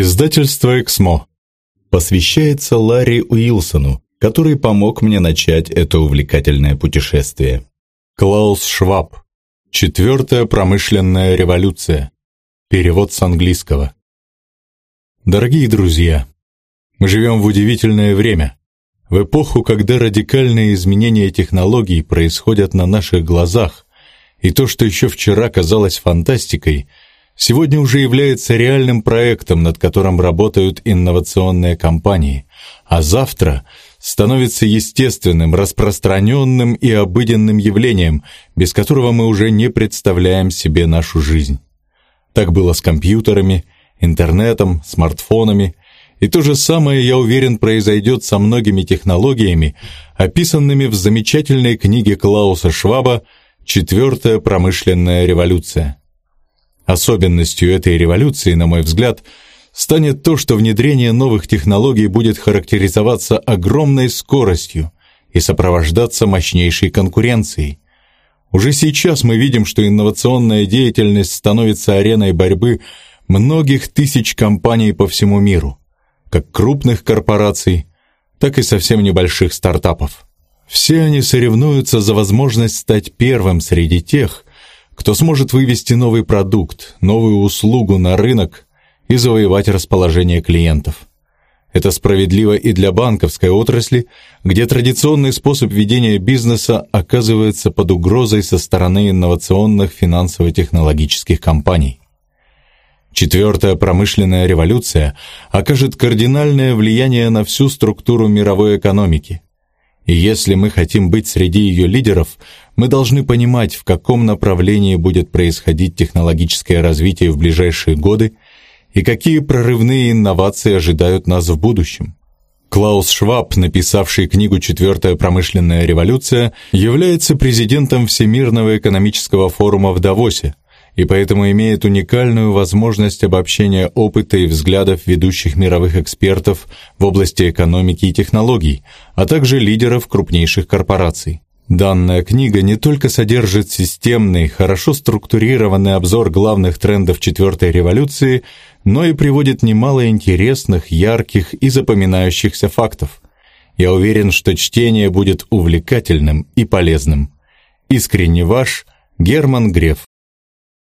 Издательство «Эксмо» посвящается Ларри Уилсону, который помог мне начать это увлекательное путешествие. Клаус Шваб. Четвертая промышленная революция. Перевод с английского. Дорогие друзья, мы живем в удивительное время, в эпоху, когда радикальные изменения технологий происходят на наших глазах, и то, что еще вчера казалось фантастикой – сегодня уже является реальным проектом, над которым работают инновационные компании, а завтра становится естественным, распространенным и обыденным явлением, без которого мы уже не представляем себе нашу жизнь. Так было с компьютерами, интернетом, смартфонами, и то же самое, я уверен, произойдет со многими технологиями, описанными в замечательной книге Клауса Шваба «Четвертая промышленная революция». Особенностью этой революции, на мой взгляд, станет то, что внедрение новых технологий будет характеризоваться огромной скоростью и сопровождаться мощнейшей конкуренцией. Уже сейчас мы видим, что инновационная деятельность становится ареной борьбы многих тысяч компаний по всему миру, как крупных корпораций, так и совсем небольших стартапов. Все они соревнуются за возможность стать первым среди тех, кто сможет вывести новый продукт, новую услугу на рынок и завоевать расположение клиентов. Это справедливо и для банковской отрасли, где традиционный способ ведения бизнеса оказывается под угрозой со стороны инновационных финансово-технологических компаний. Четвертая промышленная революция окажет кардинальное влияние на всю структуру мировой экономики – и если мы хотим быть среди ее лидеров, мы должны понимать, в каком направлении будет происходить технологическое развитие в ближайшие годы и какие прорывные инновации ожидают нас в будущем. Клаус Шваб, написавший книгу «Четвертая промышленная революция», является президентом Всемирного экономического форума в Давосе – и поэтому имеет уникальную возможность обобщения опыта и взглядов ведущих мировых экспертов в области экономики и технологий, а также лидеров крупнейших корпораций. Данная книга не только содержит системный, хорошо структурированный обзор главных трендов четвертой революции, но и приводит немало интересных, ярких и запоминающихся фактов. Я уверен, что чтение будет увлекательным и полезным. Искренне ваш Герман Греф